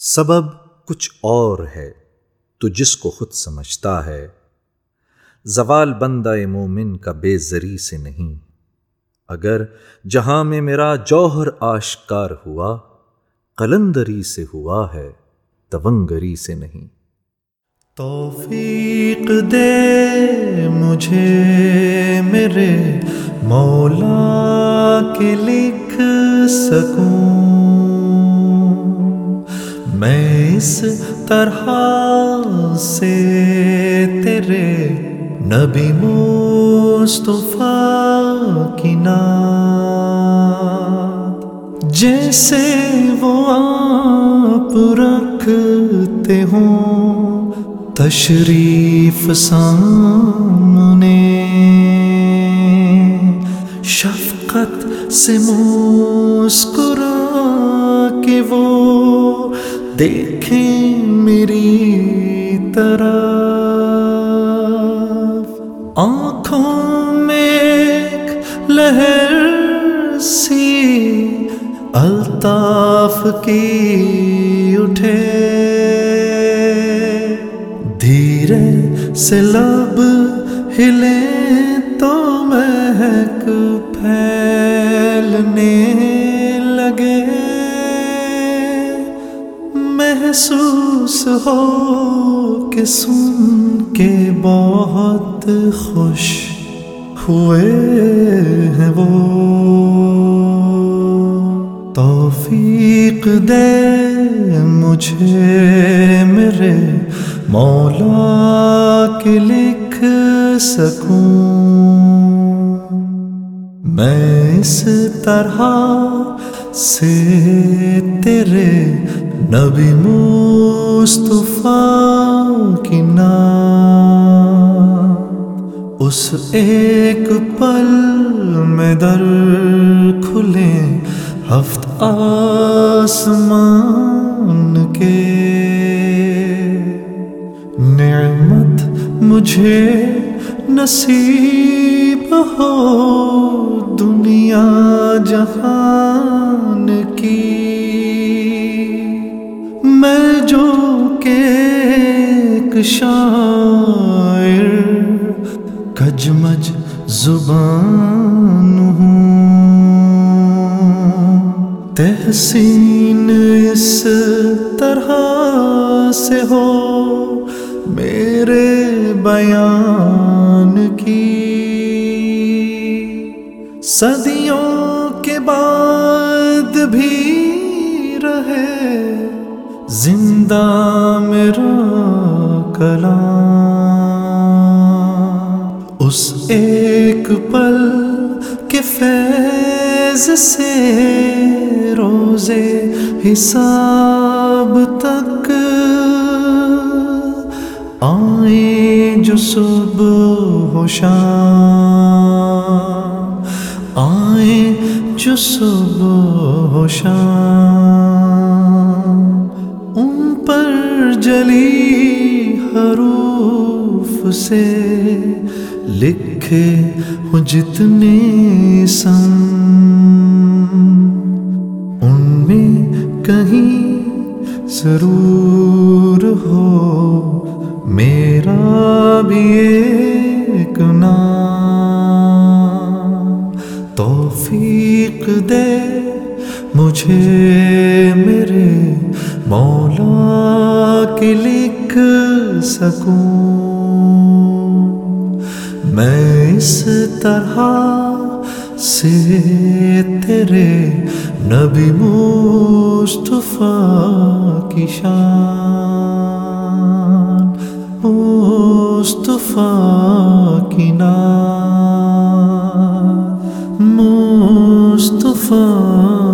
سبب کچھ اور ہے تو جس کو خود سمجھتا ہے۔ زوال بندہ مومن کا بے زری سے نہیں۔ اگر جہاں میں میرا جوہر آشکار ہوا، قلندری سے ہوا ہے، تونگری سے نہیں۔ توفیق دے مجھے میرے مولا کے لکھ سکوں۔ میں اس طرح سے تیرے نبی مصطفیٰ کی نات جیسے وہ آپ رکھتے ہوں، تشریف سامنے۔ شفقت سے مسکرا کے وہ دیکھیں میری طرف۔ آنکھوں میں ایک لہر سی الطاف کی اٹھے۔ دھیرے سے لب ہلے محسوس ہو کہ سن کے بہت خوش ہوئے ہیں وہ۔ توفیق دے مجھے میرے مولا کے لکھ سکوں۔ میں اس طرح سے تیرے نبی مصطفیٰ کی نام اس ایک پل میں در کھلے ہفت آسمان کے۔ نعمت مجھے نصیب ہو دنیا جہان کی۔ میں جو کہ ایک شاعر کجمج زبان ہوں۔ تحسین اس طرح سے ہو، میرے بیان کی۔ صدیوں کے بعد بھی رہے۔ زندہ میرا کلام۔ اس ایک پل کے فیض سے روزے حساب تک آئے جو صبح ہو شام۔ آئے جو صبح ہو شام۔ جلی حروف سے لکھے ہوں جتنے سن۔ ان میں کہیں ضرور ہو، میرا بھی ایک نام۔ توفیق دے مجھے میرے مولا کے لکھ سکوں۔ میں اس طرح سے تیرے نبی مصطفیٰ کی شان، مصطفیٰ کی نام، مصطفیٰ